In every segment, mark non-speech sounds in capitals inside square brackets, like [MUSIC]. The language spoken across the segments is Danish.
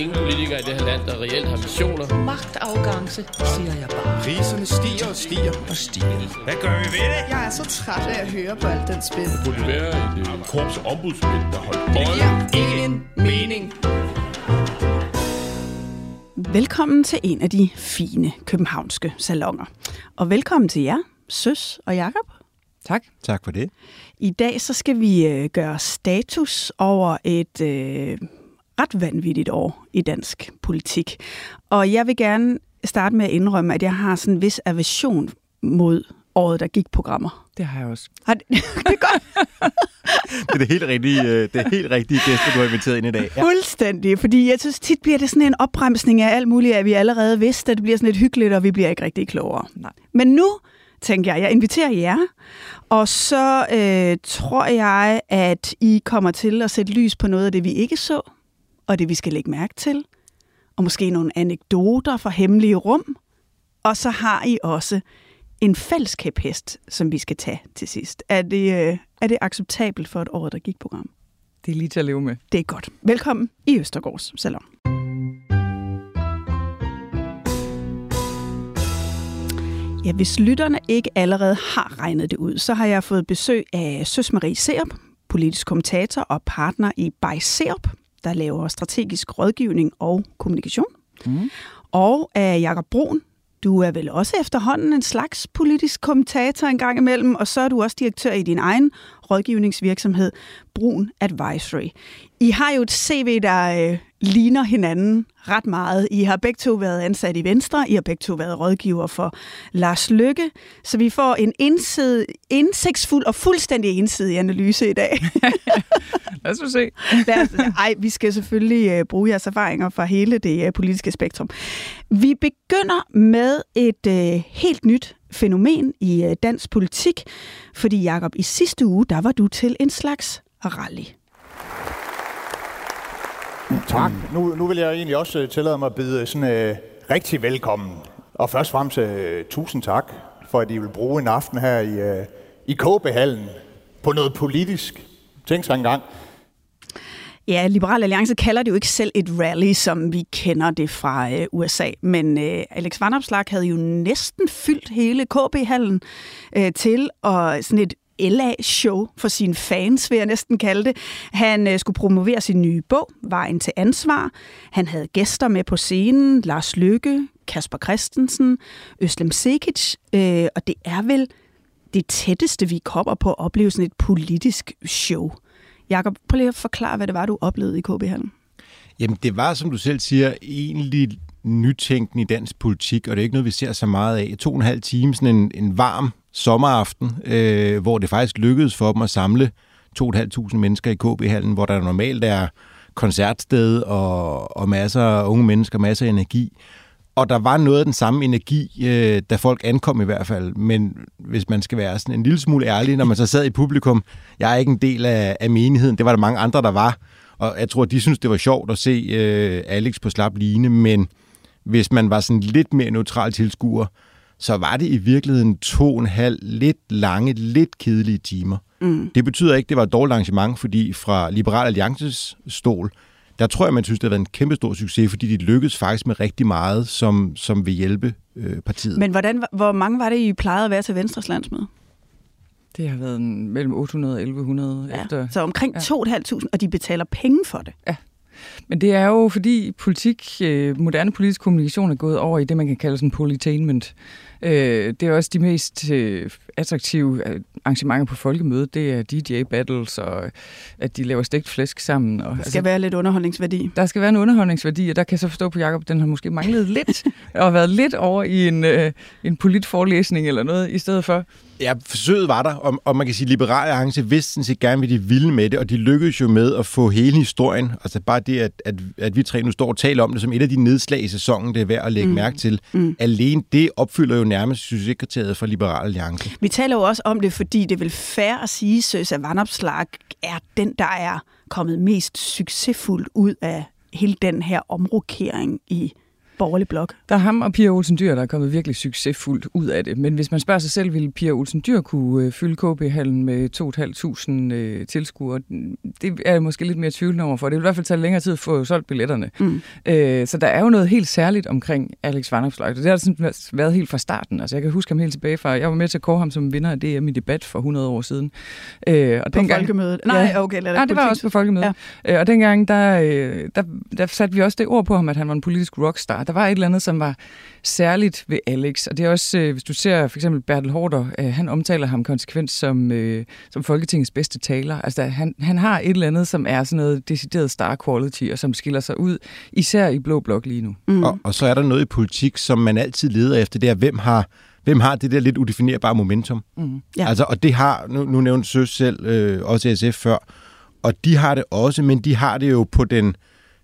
Ingen politikere i det her land, der reelt har missioner. Magtafgangse, siger jeg bare. Priserne stiger og stiger og stiger. Hvad gør vi ved det? Jeg er så træt af at høre på alt den spil. Det burde være et uh, korps ombudsmænd, der holdt Det giver ingen mening. Velkommen til en af de fine københavnske salonger. Og velkommen til jer, Søs og Jakob. Tak. Tak for det. I dag så skal vi øh, gøre status over et øh, ret vanvittigt år i dansk politik. Og jeg vil gerne starte med at indrømme, at jeg har sådan en vis aversion mod året, der gik programmer. Det har jeg også. Har det, [LAUGHS] det er godt. Det er det helt rigtige, øh, det er helt rigtige gæster, du har inviteret ind i dag. Ja. Fuldstændig, fordi jeg synes tit bliver det sådan en opbremsning af alt muligt, at vi allerede vidste, at det bliver sådan lidt hyggeligt, og vi bliver ikke rigtig klogere. Nej. Men nu tænker jeg, jeg inviterer jer, og så øh, tror jeg, at I kommer til at sætte lys på noget af det, vi ikke så, og det, vi skal lægge mærke til, og måske nogle anekdoter fra hemmelige rum, og så har I også en fællesskabhest, som vi skal tage til sidst. Er det, øh, er det acceptabelt for et år, der gik program? Det er lige til at leve med. Det er godt. Velkommen i Østergårds Salon. Ja, hvis lytterne ikke allerede har regnet det ud, så har jeg fået besøg af Søs Marie Serup, politisk kommentator og partner i By Serup, der laver strategisk rådgivning og kommunikation. Mm. Og af Jakob Brun, du er vel også efterhånden en slags politisk kommentator en gang imellem, og så er du også direktør i din egen rådgivningsvirksomhed, Brun Advisory. I har jo et CV, der øh, ligner hinanden ret meget. I har begge to været ansat i Venstre, I har begge to været rådgiver for Lars Lykke, så vi får en indside, indsigtsfuld og fuldstændig ensidig analyse i dag. [LAUGHS] Lad os se. Lad os, ej, vi skal selvfølgelig uh, bruge jeres erfaringer fra hele det uh, politiske spektrum. Vi begynder med et uh, helt nyt fænomen i øh, dansk politik, fordi Jakob i sidste uge, der var du til en slags rally. Tak. Nu, nu vil jeg egentlig også øh, tillade mig at byde øh, sådan uh, rigtig velkommen. Og først og fremmest uh, tusind tak, for at I vil bruge en aften her i, uh, i KB-hallen på noget politisk. Tænk sig engang. Ja, Liberal Alliance kalder det jo ikke selv et rally, som vi kender det fra øh, USA. Men øh, Alex Vanopslag havde jo næsten fyldt hele KB-hallen øh, til og sådan et LA-show for sine fans, vil jeg næsten kalde det. Han øh, skulle promovere sin nye bog, Vejen til ansvar. Han havde gæster med på scenen, Lars Lykke, Kasper Christensen, Øslem Sekic, øh, og det er vel det tætteste, vi kommer på at opleve sådan et politisk show. Jakob, prøv lige at forklare, hvad det var, du oplevede i KB-hallen. Jamen, det var, som du selv siger, egentlig nytænkende i dansk politik, og det er ikke noget, vi ser så meget af. To og en halv time, sådan en, en varm sommeraften, øh, hvor det faktisk lykkedes for dem at samle 2.500 mennesker i KB-hallen, hvor der normalt er koncertsted og, og masser af unge mennesker, masser af energi. Og der var noget af den samme energi, øh, da folk ankom i hvert fald. Men hvis man skal være sådan en lille smule ærlig, når man så sad i publikum, jeg er ikke en del af, af menigheden, det var der mange andre, der var. Og jeg tror, de synes, det var sjovt at se øh, Alex på slap line, men hvis man var sådan lidt mere neutral tilskuer, så var det i virkeligheden to og en halv lidt lange, lidt kedelige timer. Mm. Det betyder ikke, at det var et dårligt arrangement, fordi fra Liberal Alliances stol, der tror jeg, man synes, det har været en kæmpe stor succes, fordi de lykkedes faktisk med rigtig meget, som, som vil hjælpe øh, partiet. Men hvordan, hvor mange var det, I plejede at være til Venstres landsmøde? Det har været mellem 800 og 1100 ja. efter. Så omkring ja. 2.500, og de betaler penge for det. Ja. Men det er jo fordi politik, moderne politisk kommunikation er gået over i det, man kan kalde sådan politainment. Øh, det er også de mest øh, attraktive øh, arrangementer på folkemødet. Det er DJ-battles, og at de laver stegt flæsk sammen. Og, der skal altså, være lidt underholdningsværdi. Der skal være en underholdningsværdi, og der kan jeg så forstå på Jacob, den har måske manglet [LAUGHS] lidt, og været lidt over i en, øh, en politforelæsning eller noget, i stedet for. Ja, forsøget var der, og, og man kan sige, at Liberale Alliance vidste sådan set gerne, hvad de ville med det, og de lykkedes jo med at få hele historien, altså bare det, at, at, at vi tre nu står og taler om det som et af de nedslag i sæsonen, det er værd at lægge mm. mærke til. Mm. Alene det opfylder jo nærmest succeskriteriet for Liberal Alliance. Vi taler jo også om det, fordi det vil fair at sige, at Vandopslag er den, der er kommet mest succesfuldt ud af hele den her omrokering i borgerlig blok. Der er ham og Pia Olsen Dyr, der er kommet virkelig succesfuldt ud af det. Men hvis man spørger sig selv, ville Pia Olsen Dyr kunne øh, fylde KB-hallen med 2.500 øh, tilskuere? Det er jeg måske lidt mere tvivlende over for. Det vil i hvert fald tage længere tid at få solgt billetterne. Mm. Øh, så der er jo noget helt særligt omkring Alex Vanopslagh. Det har sådan været helt fra starten. Altså, jeg kan huske ham helt tilbage fra... Jeg var med til at kåre ham som vinder af DM i debat for 100 år siden. Øh, og på dengang, folkemødet? Nej, ja, okay. Nej, det var også på folkemødet. Ja. Øh, og dengang, der, øh, der, der satte vi også det ord på ham, at han var en politisk rockstar der var et eller andet, som var særligt ved Alex. Og det er også, øh, hvis du ser for eksempel Bertel Hårder, øh, han omtaler ham konsekvent som, øh, som Folketingets bedste taler. Altså han, han har et eller andet, som er sådan noget decideret star quality, og som skiller sig ud, især i Blå Blok lige nu. Mm. Og, og så er der noget i politik, som man altid leder efter, det er, hvem har hvem har det der lidt udefinerbare momentum? Mm. Ja. Altså, og det har, nu, nu nævnte Søs selv, øh, også SF før, og de har det også, men de har det jo på den, øh,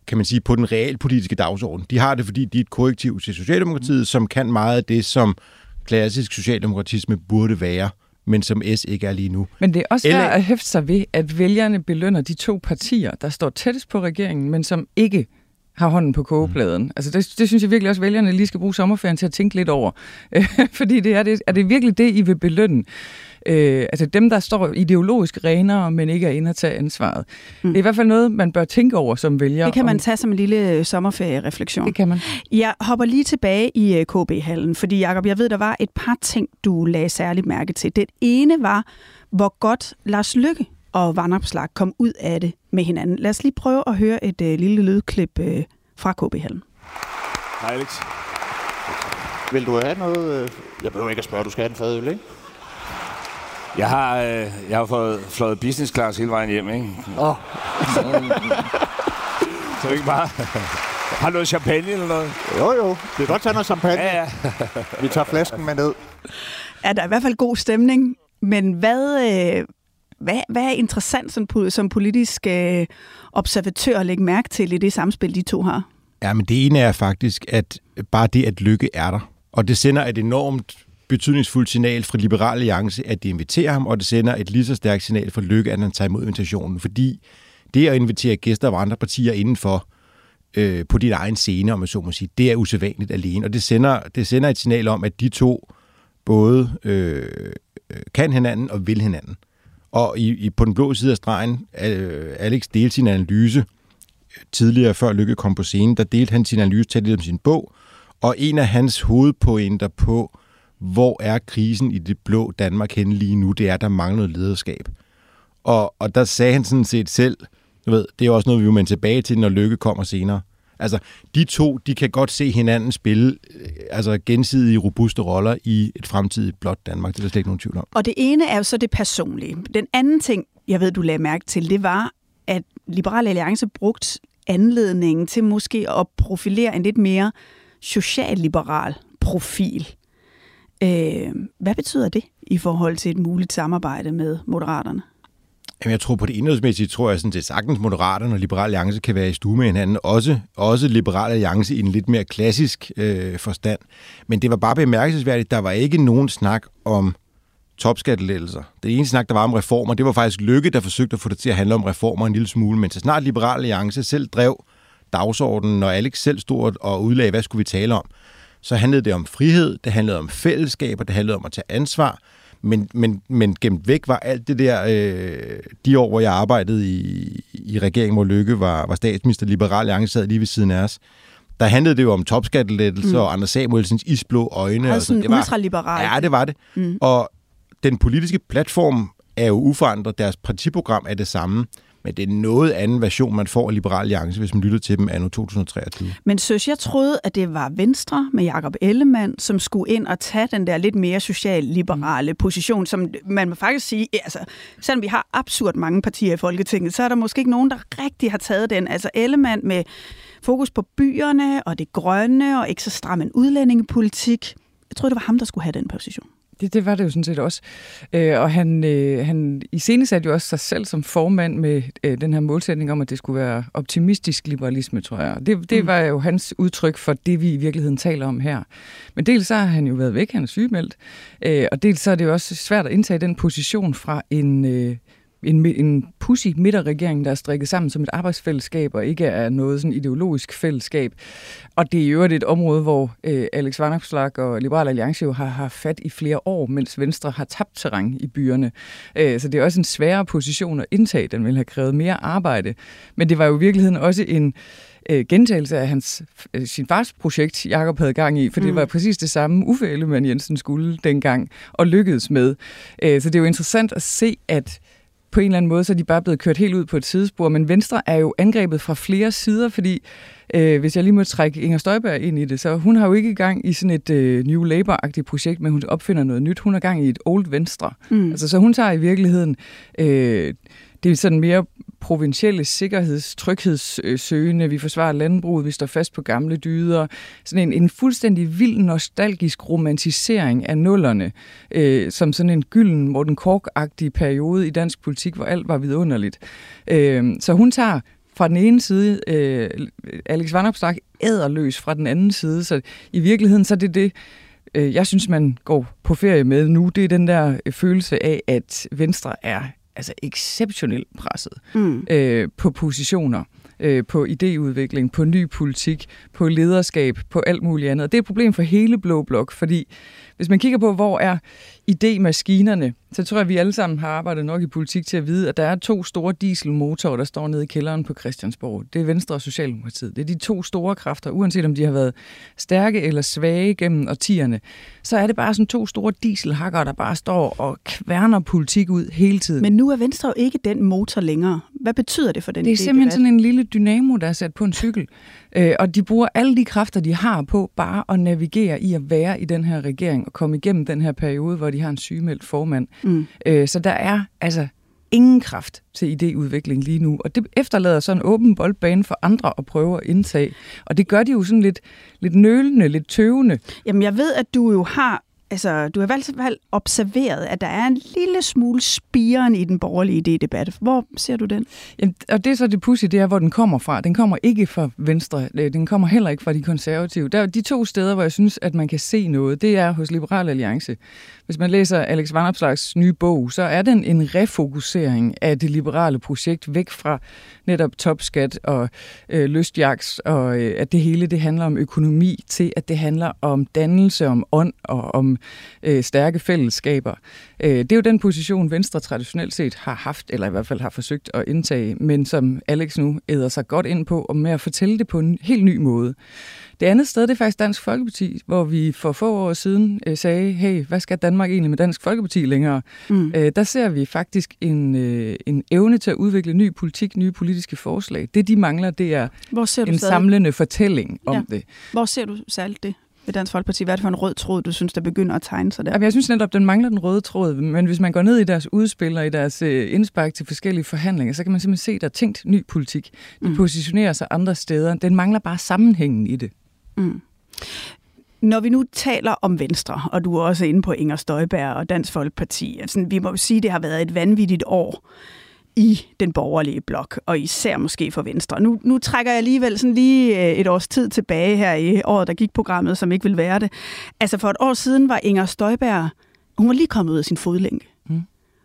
kan man sige, på den realpolitiske dagsorden. De har det, fordi de er et korrektiv til Socialdemokratiet, som kan meget af det, som klassisk socialdemokratisme burde være men som S ikke er lige nu. Men det er også Eller... at hæfte sig ved, at vælgerne belønner de to partier, der står tættest på regeringen, men som ikke har hånden på kogepladen. Mm. Altså det, det synes jeg virkelig også, at vælgerne lige skal bruge sommerferien til at tænke lidt over. [LAUGHS] Fordi det er, det, er det virkelig det, I vil belønne? Øh, altså dem, der står ideologisk renere, men ikke er inde at tage ansvaret. Mm. Det er i hvert fald noget, man bør tænke over som vælger. Det kan man om... tage som en lille øh, sommerferierefleksion. Det kan man. Jeg hopper lige tilbage i øh, KB-hallen, fordi Jacob, jeg ved, der var et par ting, du lagde særligt mærke til. Det ene var, hvor godt Lars Lykke og Vandopslag kom ud af det med hinanden. Lad os lige prøve at høre et øh, lille lydklip øh, fra KB-hallen. Hej Alex. Vil du have noget? Øh? Jeg behøver ikke at spørge, du skal have en fadøl, ikke? Jeg har, øh, jeg har fået flået business class hele vejen hjem, ikke? Åh. Oh. [LAUGHS] så ikke bare... Har du noget champagne eller noget? Jo, jo. Det er godt tage noget champagne. Ja, ja. [LAUGHS] Vi tager flasken med ned. Ja, der er i hvert fald god stemning. Men hvad, øh, hvad, hvad er interessant som, som politisk øh, observatør at lægge mærke til i det samspil, de to har? Ja, men det ene er faktisk, at bare det, at lykke er der. Og det sender et enormt betydningsfuldt signal fra Liberale Alliance, at de inviterer ham, og det sender et lige så stærkt signal for Lykke, at han tager imod invitationen. Fordi det at invitere gæster af andre partier indenfor øh, på din egen scene, om man så må sige, det er usædvanligt alene. Og det sender, det sender et signal om, at de to både øh, kan hinanden og vil hinanden. Og i, i, på den blå side af stregen, øh, Alex delte sin analyse øh, tidligere, før Lykke kom på scenen, der delte han sin analyse til om sin bog, og en af hans hovedpointer på hvor er krisen i det blå Danmark henne lige nu? Det er, der mangler noget lederskab. Og, og der sagde han sådan set selv, du ved, det er også noget, vi vil vende tilbage til, når Lykke kommer senere. Altså, de to, de kan godt se hinanden spille øh, altså gensidige robuste roller i et fremtidigt blåt Danmark. Det er der slet ikke nogen tvivl om. Og det ene er jo så det personlige. Den anden ting, jeg ved, du lagde mærke til, det var, at Liberale Alliance brugt anledningen til måske at profilere en lidt mere socialliberal profil. Øh, hvad betyder det i forhold til et muligt samarbejde med Moderaterne? Jamen, jeg tror på det indholdsmæssige, tror jeg sådan det sagtens Moderaterne og Liberal Alliance kan være i stue med hinanden. Også, også Liberal Alliance i en lidt mere klassisk øh, forstand. Men det var bare bemærkelsesværdigt. Der var ikke nogen snak om topskattelettelser. Det eneste snak, der var om reformer, det var faktisk Lykke, der forsøgte at få det til at handle om reformer en lille smule. Men så snart Liberal Alliance selv drev dagsordenen, når Alex selv stod og udlagde, hvad skulle vi tale om, så handlede det om frihed, det handlede om fællesskaber, det handlede om at tage ansvar, men, men, men gemt væk var alt det der, øh, de år, hvor jeg arbejdede i, i regeringen, hvor Lykke var, var statsminister, Liberal Alliance sad lige ved siden af os, der handlede det jo om topskattelettelser mm. og Anders Samuelsens isblå øjne. Altså sådan det var, ultraliberal. Ja, det var det. Mm. Og den politiske platform er jo uforandret, deres partiprogram er det samme, men det er noget anden version, man får af Liberal Alliance, hvis man lytter til dem anno 2023. Men søs, jeg troede, at det var Venstre med Jakob Ellemann, som skulle ind og tage den der lidt mere social-liberale position, som man må faktisk sige, altså, selvom vi har absurd mange partier i Folketinget, så er der måske ikke nogen, der rigtig har taget den. Altså Ellemann med fokus på byerne og det grønne og ikke så stram en udlændingepolitik. Jeg tror, det var ham, der skulle have den position. Det, det var det jo sådan set også. Øh, og han, øh, han iscenesatte jo også sig selv som formand med øh, den her målsætning om, at det skulle være optimistisk liberalisme, tror jeg. Det, det mm. var jo hans udtryk for det, vi i virkeligheden taler om her. Men dels så har han jo været væk, han er sygemeldt, øh, og dels så er det jo også svært at indtage den position fra en... Øh, en, en pussy midterregering, der er strikket sammen som et arbejdsfællesskab, og ikke er noget sådan ideologisk fællesskab. Og det er jo et område, hvor øh, Alex Vanopslagh og Liberal Alliance jo har haft fat i flere år, mens Venstre har tabt terræn i byerne. Øh, så det er også en sværere position at indtage. Den vil have krævet mere arbejde. Men det var jo i virkeligheden også en øh, gentagelse af hans, øh, sin fars projekt, Jakob havde gang i, for mm. det var præcis det samme, Uffe Ellemann Jensen skulle dengang, og lykkedes med. Øh, så det er jo interessant at se, at på en eller anden måde, så er de bare blevet kørt helt ud på et sidespor. Men Venstre er jo angrebet fra flere sider, fordi øh, hvis jeg lige må trække Inger Støjberg ind i det, så hun har jo ikke gang i sådan et øh, New Labour-agtigt projekt, men hun opfinder noget nyt. Hun er gang i et Old Venstre. Mm. Altså, så hun tager i virkeligheden øh, det er sådan mere provincielle sikkerheds- tryghedssøgende. Vi forsvarer landbruget, vi står fast på gamle dyder. Sådan en, en fuldstændig vild nostalgisk romantisering af nullerne, øh, som sådan en gylden Morten kork periode i dansk politik, hvor alt var vidunderligt. Øh, så hun tager fra den ene side, øh, Alex Vanopslagh æderløs fra den anden side, så i virkeligheden så er det det, øh, jeg synes, man går på ferie med nu, det er den der øh, følelse af, at Venstre er altså exceptionelt presset mm. øh, på positioner, øh, på idéudvikling, på ny politik, på lederskab, på alt muligt andet. Og det er et problem for hele Blå Blok, fordi hvis man kigger på, hvor er idémaskinerne, så tror jeg, at vi alle sammen har arbejdet nok i politik til at vide, at der er to store dieselmotorer, der står nede i kælderen på Christiansborg. Det er Venstre og Socialdemokratiet. Det er de to store kræfter, uanset om de har været stærke eller svage gennem årtierne. Så er det bare sådan to store dieselhakker, der bare står og kværner politik ud hele tiden. Men nu er Venstre jo ikke den motor længere. Hvad betyder det for den Det er simpelthen sådan en lille dynamo, der er sat på en cykel. Øh, og de bruger alle de kræfter, de har på bare at navigere i at være i den her regering og komme igennem den her periode, hvor de har en sygemeldt formand. Mm. Øh, så der er altså ingen kraft til idéudvikling lige nu, og det efterlader sådan en åben boldbane for andre at prøve at indtage. Og det gør de jo sådan lidt, lidt nølende, lidt tøvende. Jamen jeg ved, at du jo har altså, du har i hvert fald observeret, at der er en lille smule spiren i den borgerlige idédebat. Hvor ser du den? Jamen, og det er så det pussy, det er, hvor den kommer fra. Den kommer ikke fra Venstre. Øh, den kommer heller ikke fra de konservative. Der de to steder, hvor jeg synes, at man kan se noget. Det er hos Liberal Alliance. Hvis man læser Alex Vanopslags nye bog, så er den en refokusering af det liberale projekt væk fra netop topskat og øh, lystjaks, og øh, at det hele det handler om økonomi, til at det handler om dannelse, om ånd og om øh, stærke fællesskaber. Øh, det er jo den position, Venstre traditionelt set har haft, eller i hvert fald har forsøgt at indtage, men som Alex nu æder sig godt ind på, og med at fortælle det på en helt ny måde. Det andet sted, det er faktisk Dansk Folkeparti, hvor vi for få år siden øh, sagde, hey, hvad skal Danmark egentlig med Dansk Folkeparti længere? Mm. Øh, der ser vi faktisk en, øh, en evne til at udvikle ny politik, nye politiske forslag. Det, de mangler, det er Hvor ser du en stadig? samlende fortælling om ja. det. Hvor ser du særligt det? ved Dansk Folkeparti? Hvad er det for en rød tråd, du synes, der begynder at tegne sig der? Jamen, jeg synes netop, den mangler den røde tråd, men hvis man går ned i deres udspil og i deres øh, indspark til forskellige forhandlinger, så kan man simpelthen se, at der er tænkt ny politik. De mm. positionerer sig andre steder. Den mangler bare sammenhængen i det. Mm. Når vi nu taler om Venstre, og du er også inde på Inger Støjberg og Dansk Folkeparti, altså, vi må jo sige, at det har været et vanvittigt år i den borgerlige blok, og især måske for Venstre. Nu, nu trækker jeg alligevel sådan lige øh, et års tid tilbage her i året, der gik programmet, som ikke vil være det. Altså for et år siden var Inger Støjberg, hun var lige kommet ud af sin fodlænke. Mm.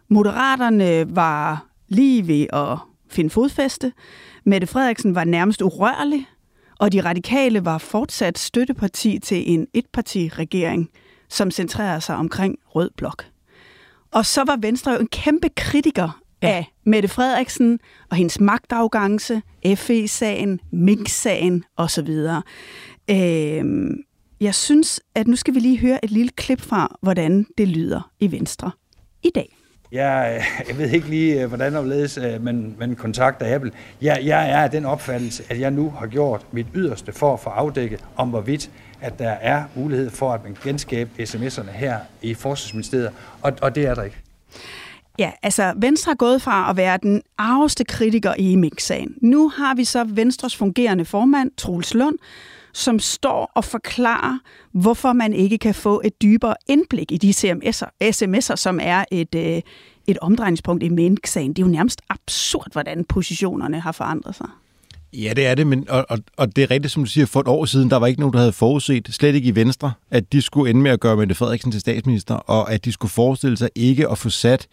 Moderaterne var lige ved at finde fodfæste. Mette Frederiksen var nærmest urørlig og de radikale var fortsat støtteparti til en etpartiregering, som centrerer sig omkring Rød Blok. Og så var Venstre jo en kæmpe kritiker ja. af Mette Frederiksen og hendes magtafgangse, FE-sagen, Mink-sagen osv. Øh, jeg synes, at nu skal vi lige høre et lille klip fra, hvordan det lyder i Venstre i dag. Jeg, øh, jeg ved ikke lige, øh, hvordan omledes øh, man, man kontakter Apple. Jeg, jeg er af den opfattelse, at jeg nu har gjort mit yderste for at få afdækket, om hvorvidt at der er mulighed for, at man genskabe sms'erne her i Forsvarsministeriet, og, og det er der ikke. Ja, altså Venstre er gået fra at være den arveste kritiker i mix-sagen. Nu har vi så Venstres fungerende formand, Troels Lund, som står og forklarer, hvorfor man ikke kan få et dybere indblik i de CMS'er, sms'er, som er et, øh, et omdrejningspunkt i mink-sagen. Det er jo nærmest absurd, hvordan positionerne har forandret sig. Ja, det er det, men, og, og, og det er rigtigt, som du siger, for et år siden, der var ikke nogen, der havde forudset, slet ikke i Venstre, at de skulle ende med at gøre Mette Frederiksen til statsminister, og at de skulle forestille sig ikke at få sat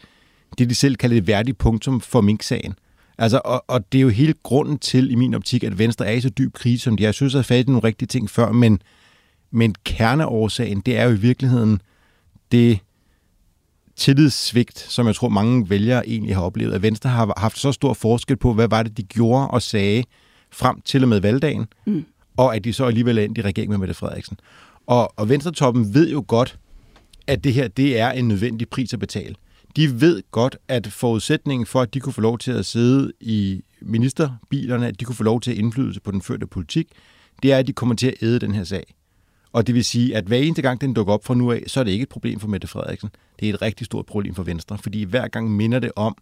det, de selv kalder et værdigt punktum for Mink-sagen. Altså, og, og det er jo hele grunden til, i min optik, at Venstre er i så dyb krise, som de er. Jeg synes, at jeg har fat i nogle rigtige ting før, men, men kerneårsagen, det er jo i virkeligheden det tillidssvigt, som jeg tror, mange vælgere egentlig har oplevet. At Venstre har haft så stor forskel på, hvad var det, de gjorde og sagde frem til og med valgdagen, mm. og at de så alligevel er endt i regeringen med Mette Frederiksen. Og, og Venstretoppen ved jo godt, at det her det er en nødvendig pris at betale de ved godt, at forudsætningen for, at de kunne få lov til at sidde i ministerbilerne, at de kunne få lov til at indflydelse på den førte politik, det er, at de kommer til at æde den her sag. Og det vil sige, at hver eneste gang den dukker op fra nu af, så er det ikke et problem for Mette Frederiksen. Det er et rigtig stort problem for Venstre, fordi hver gang minder det om,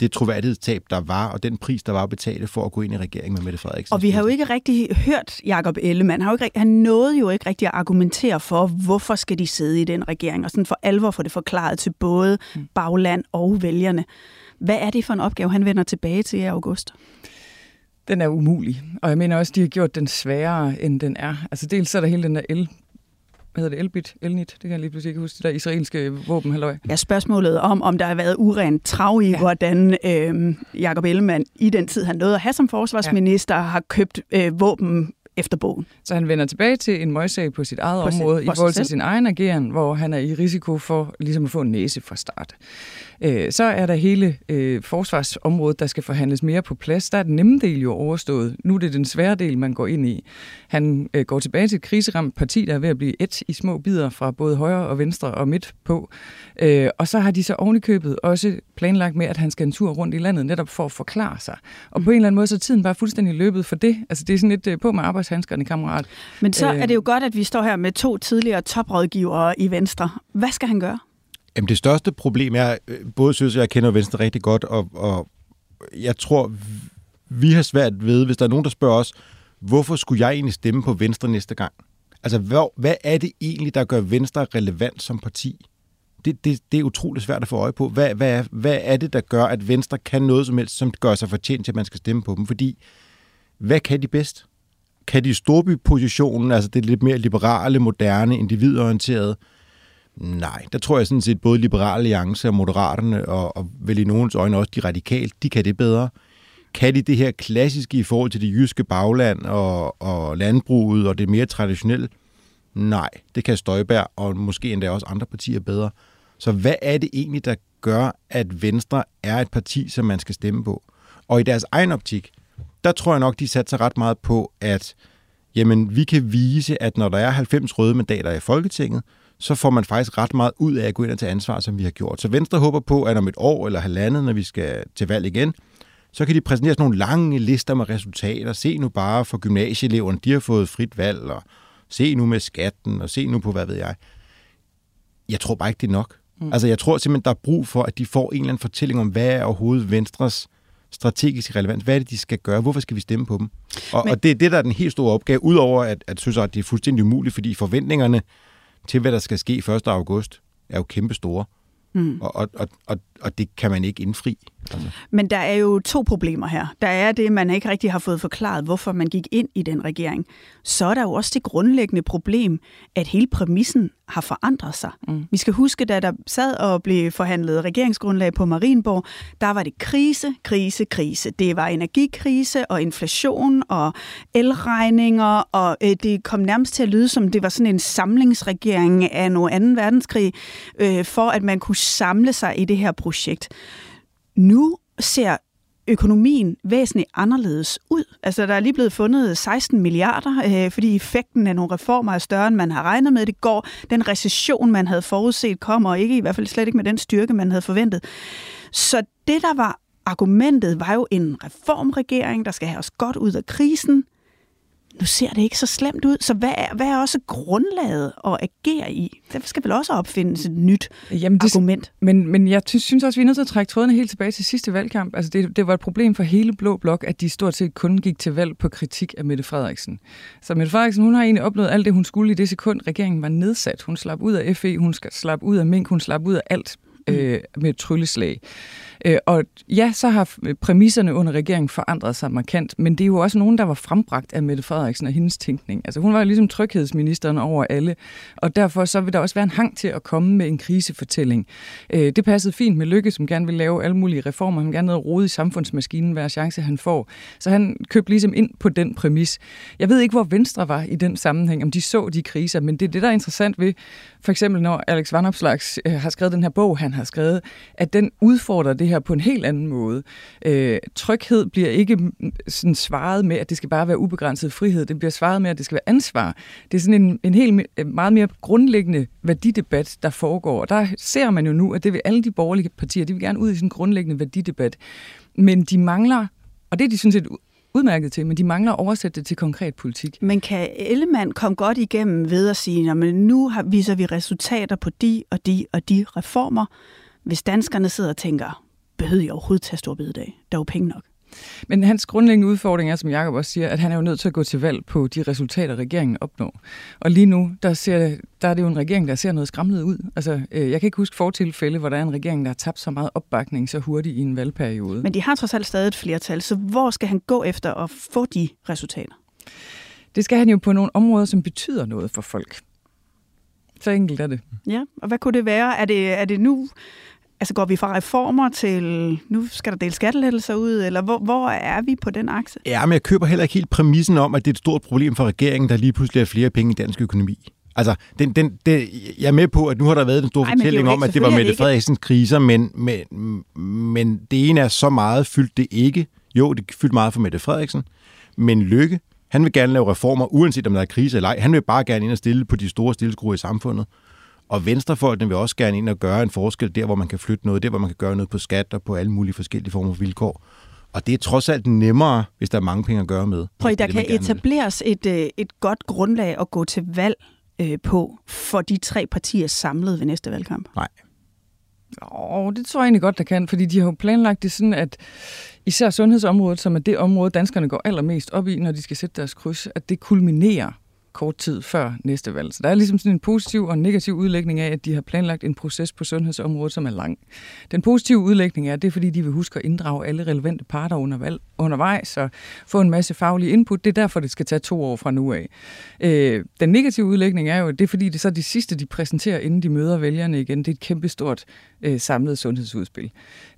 det troværdighedstab, der var, og den pris, der var at betale for at gå ind i regeringen med Mette Frederiksen. Og vi har jo ikke rigtig hørt Jakob Ellemann. Han, har jo ikke, han nåede jo ikke rigtig at argumentere for, hvorfor skal de sidde i den regering, og sådan for alvor få det forklaret til både mm. bagland og vælgerne. Hvad er det for en opgave, han vender tilbage til i august? Den er umulig, og jeg mener også, de har gjort den sværere, end den er. Altså dels så er der hele den der el hvad hedder det, Elbit, Elnit, det kan jeg lige pludselig ikke huske, det der israelske våben, halløj. Ja, spørgsmålet om, om der har været urent trav i, ja. hvordan øh, Jacob Ellemann i den tid, han nåede at have som forsvarsminister, ja. har købt øh, våben efter bogen. Så han vender tilbage til en møgssag på sit eget på område sin, i forhold til sin egen ageren, hvor han er i risiko for ligesom at få en næse fra start. Øh, så er der hele øh, forsvarsområdet, der skal forhandles mere på plads. Der er den nemme del jo overstået. Nu er det den svære del, man går ind i. Han øh, går tilbage til et kriseramt parti, der er ved at blive et i små bidder fra både højre og venstre og midt på. Øh, og så har de så ovenikøbet også planlagt med, at han skal en tur rundt i landet, netop for at forklare sig. Og på en eller anden måde, så er tiden bare fuldstændig løbet for det. Altså det er sådan lidt øh, på med arbejdshandskerne, kammerat. Men så øh, er det jo godt, at vi står her med to tidligere toprådgivere i Venstre. Hvad skal han gøre? Jamen det største problem er, øh, både synes jeg, jeg kender Venstre rigtig godt, og, og jeg tror, vi har svært ved, hvis der er nogen, der spørger os, hvorfor skulle jeg egentlig stemme på Venstre næste gang? Altså, hvad, hvad er det egentlig, der gør Venstre relevant som parti? Det, det, det er utroligt svært at få øje på. Hvad, hvad, er, hvad er det, der gør, at Venstre kan noget som helst, som gør sig fortjent til, at man skal stemme på dem? Fordi, hvad kan de bedst? Kan de storbypositionen, altså det lidt mere liberale, moderne, individorienterede, Nej, der tror jeg sådan set både Liberale Alliance og Moderaterne, og, og vel i nogens øjne også de radikale, de kan det bedre. Kan de det her klassiske i forhold til det jyske bagland og, og landbruget og det mere traditionelle? Nej, det kan Støjberg og måske endda også andre partier bedre. Så hvad er det egentlig, der gør, at Venstre er et parti, som man skal stemme på? Og i deres egen optik, der tror jeg nok, de satte sig ret meget på, at jamen, vi kan vise, at når der er 90 røde mandater i Folketinget, så får man faktisk ret meget ud af at gå ind og tage ansvar, som vi har gjort. Så Venstre håber på, at om et år eller halvandet, når vi skal til valg igen, så kan de præsentere sådan nogle lange lister med resultater. Se nu bare for gymnasieeleverne, de har fået frit valg, og se nu med skatten, og se nu på hvad ved jeg. Jeg tror bare ikke, det er nok. Mm. Altså, jeg tror simpelthen, der er brug for, at de får en eller anden fortælling om, hvad er overhovedet Venstres strategisk relevant. Hvad er det, de skal gøre? Hvorfor skal vi stemme på dem? Og, Men... og det er det, der er den helt store opgave, udover at, at synes, at det er fuldstændig umuligt, fordi forventningerne til, hvad der skal ske 1. august, er jo kæmpe store. Mm. Og, og, og, og det kan man ikke indfri. Altså. Men der er jo to problemer her. Der er det, man ikke rigtig har fået forklaret, hvorfor man gik ind i den regering. Så er der jo også det grundlæggende problem, at hele præmissen har forandret sig. Mm. Vi skal huske, da der sad og blev forhandlet regeringsgrundlag på Marienborg, der var det krise, krise, krise. Det var energikrise og inflation og elregninger, og øh, det kom nærmest til at lyde som, det var sådan en samlingsregering af noget anden verdenskrig, øh, for at man kunne samle sig i det her projekt. Nu ser økonomien væsentligt anderledes ud. Altså, der er lige blevet fundet 16 milliarder, øh, fordi effekten af nogle reformer er større, end man har regnet med. Det går, den recession, man havde forudset, kommer ikke, i hvert fald slet ikke med den styrke, man havde forventet. Så det, der var argumentet, var jo en reformregering, der skal have os godt ud af krisen, nu ser det ikke så slemt ud. Så hvad er, hvad er også grundlaget at agere i? Der skal vel også opfindes et nyt Jamen det, argument. Men, men jeg synes også, vi er nødt til at trække trådene helt tilbage til sidste valgkamp. Altså det, det var et problem for hele Blå Blok, at de stort set kun gik til valg på kritik af Mette Frederiksen. Så Mette Frederiksen, hun har egentlig opnået alt det, hun skulle i det sekund, regeringen var nedsat. Hun slap ud af FE, hun slap ud af Mink, hun slap ud af alt øh, med et trylleslag. Øh, og ja, så har præmisserne under regeringen forandret sig markant, men det er jo også nogen, der var frembragt af Mette Frederiksen og hendes tænkning. Altså hun var jo ligesom tryghedsministeren over alle, og derfor så vil der også være en hang til at komme med en krisefortælling. Øh, det passede fint med Lykke, som gerne vil lave alle mulige reformer. Han gerne vil rode i samfundsmaskinen hver chance, han får. Så han købte ligesom ind på den præmis. Jeg ved ikke, hvor Venstre var i den sammenhæng, om de så de kriser, men det er det, der er interessant ved, for eksempel når Alex Vanopslags øh, har skrevet den her bog, han har skrevet, at den udfordrer det her på en helt anden måde. Øh, tryghed bliver ikke mm, sådan svaret med, at det skal bare være ubegrænset frihed. Det bliver svaret med, at det skal være ansvar. Det er sådan en, en helt øh, meget mere grundlæggende værdidebat, der foregår. Og der ser man jo nu, at det vil alle de borgerlige partier, de vil gerne ud i sådan en grundlæggende værdidebat. Men de mangler, og det er de sådan set udmærket til, men de mangler at oversætte det til konkret politik. Men kan Ellemann komme godt igennem ved at sige, at nu har, viser vi resultater på de og de og de reformer, hvis danskerne sidder og tænker, behøver jeg overhovedet tage stor bededag? Der er jo penge nok. Men hans grundlæggende udfordring er, som Jacob også siger, at han er jo nødt til at gå til valg på de resultater, regeringen opnår. Og lige nu, der, ser, der er det jo en regering, der ser noget skramlet ud. Altså, øh, jeg kan ikke huske fortilfælde, hvor der er en regering, der har tabt så meget opbakning så hurtigt i en valgperiode. Men de har trods alt stadig et flertal, så hvor skal han gå efter at få de resultater? Det skal han jo på nogle områder, som betyder noget for folk. Så enkelt er det. Ja, og hvad kunne det være? Er det, er det nu Altså går vi fra reformer til, nu skal der dele skattelettelser ud, eller hvor, hvor er vi på den akse? Ja, men jeg køber heller ikke helt præmissen om, at det er et stort problem for regeringen, der lige pludselig er flere penge i dansk økonomi. Altså, den, den, den, jeg er med på, at nu har der været en stor Ej, fortælling om, at det var Mette Frederiksens kriser, men, men, men det ene er så meget, fyldt det ikke. Jo, det fyldt meget for Mette Frederiksen, men Lykke, han vil gerne lave reformer, uanset om der er krise eller ej. Han vil bare gerne ind og stille på de store stilleskruer i samfundet. Og venstrefolkene vil også gerne ind og gøre en forskel der, hvor man kan flytte noget, der hvor man kan gøre noget på skat og på alle mulige forskellige former for vilkår. Og det er trods alt nemmere, hvis der er mange penge at gøre med. Prøv, der det, kan etableres et, øh, et godt grundlag at gå til valg øh, på for de tre partier samlet ved næste valgkamp. Nej. Åh, det tror jeg egentlig godt, der kan, fordi de har jo planlagt det sådan, at især sundhedsområdet, som er det område, danskerne går allermest op i, når de skal sætte deres kryds, at det kulminerer kort tid før næste valg. Så der er ligesom sådan en positiv og negativ udlægning af, at de har planlagt en proces på sundhedsområdet, som er lang. Den positive udlægning er, at det er fordi, de vil huske at inddrage alle relevante parter under valg, undervejs og få en masse faglige input. Det er derfor, det skal tage to år fra nu af. Øh, den negative udlægning er jo, at det er fordi, det er så de sidste, de præsenterer, inden de møder vælgerne igen. Det er et kæmpestort øh, samlet sundhedsudspil.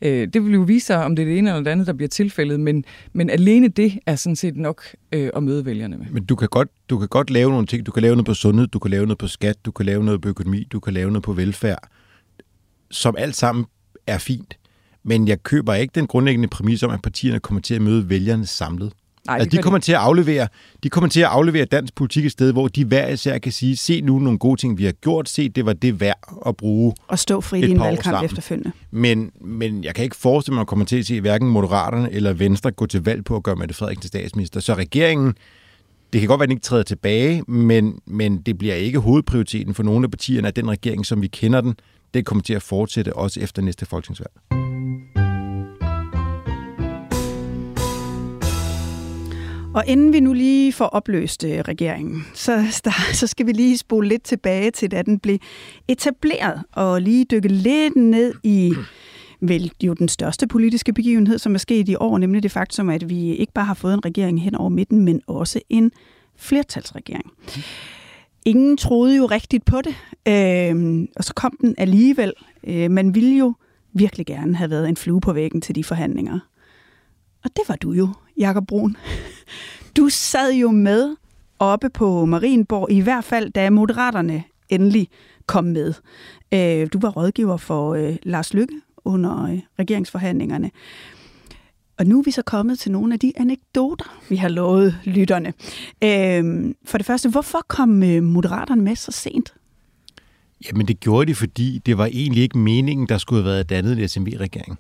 Øh, det vil jo vise sig, om det er det ene eller det andet, der bliver tilfældet, men, men alene det er sådan set nok øh, at møde vælgerne med. Men du kan, godt, du kan godt lave nogle ting. Du kan lave noget på sundhed, du kan lave noget på skat, du kan lave noget på økonomi, du kan lave noget på velfærd, som alt sammen er fint. Men jeg køber ikke den grundlæggende præmis om, at partierne kommer til at møde vælgerne samlet. Nej, altså, de kommer til at aflevere, de kommer til at aflevere dansk politik et sted, hvor de hver især kan sige, se nu nogle gode ting, vi har gjort, se det var det værd at bruge Og stå fri i en valgkamp efterfølgende. Men, men jeg kan ikke forestille mig, at man kommer til at se hverken Moderaterne eller Venstre gå til valg på at gøre Mette Frederiksen til statsminister. Så regeringen, det kan godt være, at den ikke træder tilbage, men, men det bliver ikke hovedprioriteten for nogle af partierne, at den regering, som vi kender den, det kommer til at fortsætte også efter næste folketingsvalg. Og inden vi nu lige får opløst øh, regeringen, så, så skal vi lige spole lidt tilbage til, da den blev etableret, og lige dykke lidt ned i vel jo den største politiske begivenhed, som er sket i år, nemlig det faktum, at vi ikke bare har fået en regering hen over midten, men også en flertalsregering. Ingen troede jo rigtigt på det, øh, og så kom den alligevel. Øh, man ville jo virkelig gerne have været en flue på væggen til de forhandlinger. Og det var du jo, Jakob Brun. [LAUGHS] Du sad jo med oppe på Marienborg, i hvert fald da Moderaterne endelig kom med. Øh, du var rådgiver for øh, Lars Lykke under øh, regeringsforhandlingerne. Og nu er vi så kommet til nogle af de anekdoter, vi har lovet lytterne. Øhm, for det første, hvorfor kom øh, Moderaterne med så sent? Jamen det gjorde de, fordi det var egentlig ikke meningen, der skulle have været dannet en SMV-regering.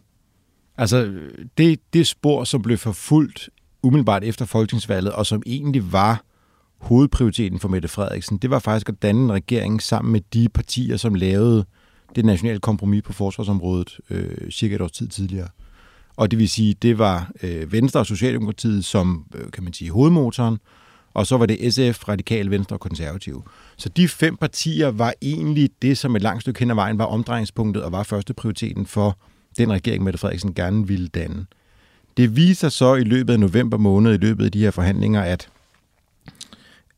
Altså det, det spor, som blev forfulgt umiddelbart efter folketingsvalget, og som egentlig var hovedprioriteten for Mette Frederiksen, det var faktisk at danne en regering sammen med de partier, som lavede det nationale kompromis på forsvarsområdet øh, cirka et års tid tidligere. Og det vil sige, det var øh, Venstre og Socialdemokratiet som, øh, kan man sige, hovedmotoren, og så var det SF, Radikal Venstre og Konservative. Så de fem partier var egentlig det, som et langt stykke hen ad vejen var omdrejningspunktet og var første prioriteten for den regering, Mette Frederiksen gerne ville danne. Det viser så i løbet af november måned, i løbet af de her forhandlinger, at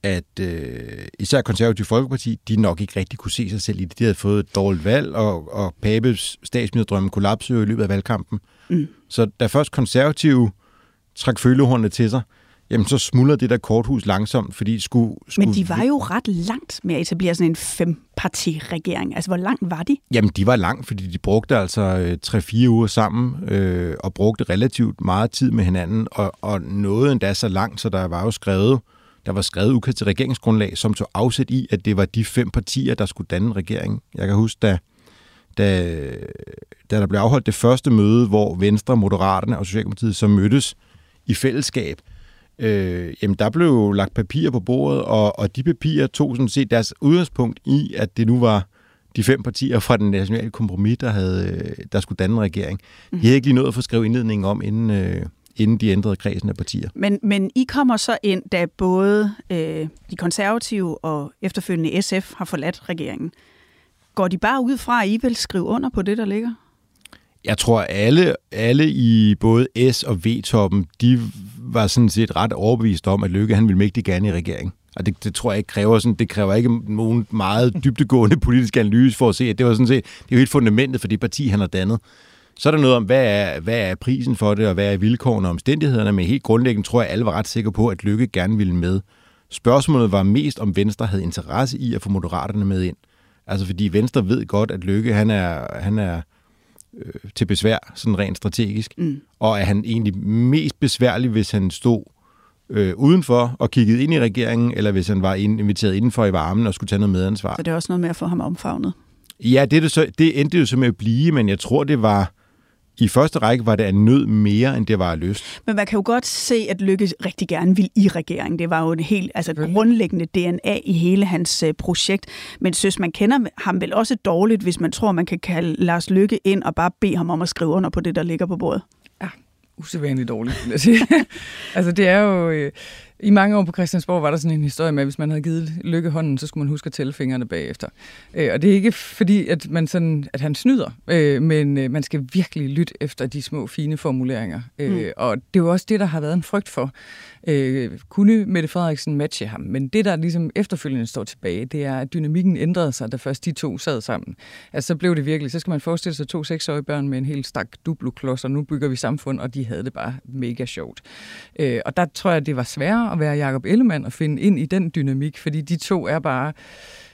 at øh, især konservative Folkeparti, de nok ikke rigtig kunne se sig selv i det. De havde fået et dårligt valg, og, og Papes statsministerdrømme kollapsede i løbet af valgkampen. Mm. Så da først konservative trak følehornene til sig, jamen så smuldrer det der korthus langsomt, fordi skulle, skulle... Men de var jo ret langt med at etablere sådan en femparti-regering. Altså, hvor langt var de? Jamen, de var langt, fordi de brugte altså 3-4 øh, uger sammen, øh, og brugte relativt meget tid med hinanden, og, og nåede endda så langt, så der var jo skrevet, der var skrevet udkast til regeringsgrundlag, som tog afsæt i, at det var de fem partier, der skulle danne regeringen. regering. Jeg kan huske, da, da, da der blev afholdt det første møde, hvor Venstre, Moderaterne og Socialdemokratiet så mødtes i fællesskab, øh, jamen der blev lagt papirer på bordet, og, og de papirer tog sådan set deres udgangspunkt i, at det nu var de fem partier fra den nationale kompromis, der, havde, øh, der skulle danne regering. De havde ikke lige nået at få skrevet indledningen om, inden, øh, inden de ændrede kredsen af partier. Men, men I kommer så ind, da både øh, de konservative og efterfølgende SF har forladt regeringen. Går de bare ud fra, at I vil skrive under på det, der ligger? Jeg tror, alle, alle i både S og V-toppen, de var sådan set ret overbevist om, at Lykke han ville mægtig gerne i regering. Og det, det tror jeg ikke kræver sådan, det kræver ikke nogen meget dybtegående [LAUGHS] politisk analyse for at se, at det var sådan set, det er jo helt fundamentet for det parti, han har dannet. Så er der noget om, hvad er, hvad er prisen for det, og hvad er vilkårene og omstændighederne, men helt grundlæggende tror jeg, at alle var ret sikre på, at Lykke gerne ville med. Spørgsmålet var mest, om Venstre havde interesse i at få Moderaterne med ind. Altså fordi Venstre ved godt, at Lykke han er, han er øh, til besvær, sådan rent strategisk, mm. og er han egentlig mest besværlig, hvis han stod øh, udenfor og kiggede ind i regeringen, eller hvis han var inviteret indenfor i varmen og skulle tage noget medansvar. Så det er også noget med at få ham omfavnet? Ja, det, det, så, det endte jo så med at blive, men jeg tror, det var i første række var det af nød mere, end det var af lyst. Men man kan jo godt se, at Lykke rigtig gerne vil i regeringen. Det var jo en helt altså, grundlæggende DNA i hele hans uh, projekt. Men synes, man kender ham vel også dårligt, hvis man tror, man kan kalde Lars Lykke ind og bare bede ham om at skrive under på det, der ligger på bordet. Ja, usædvanligt dårligt, vil jeg sige. [LAUGHS] altså, det er jo... Øh, i mange år på Christiansborg var der sådan en historie med, at hvis man havde givet Lykke hånden, så skulle man huske at tælle fingrene bagefter. Øh, og det er ikke fordi, at, man sådan, at han snyder, øh, men øh, man skal virkelig lytte efter de små, fine formuleringer. Mm. Og det er jo også det, der har været en frygt for. Kunne Mette Frederiksen matche ham? Men det, der ligesom efterfølgende står tilbage, det er, at dynamikken ændrede sig, da først de to sad sammen. Altså, så blev det virkelig, så skal man forestille sig to seksårige børn med en helt stak duplo-klods, og nu bygger vi samfund, og de havde det bare mega sjovt. Og der tror jeg, det var sværere at være Jakob Ellemann og finde ind i den dynamik, fordi de to er bare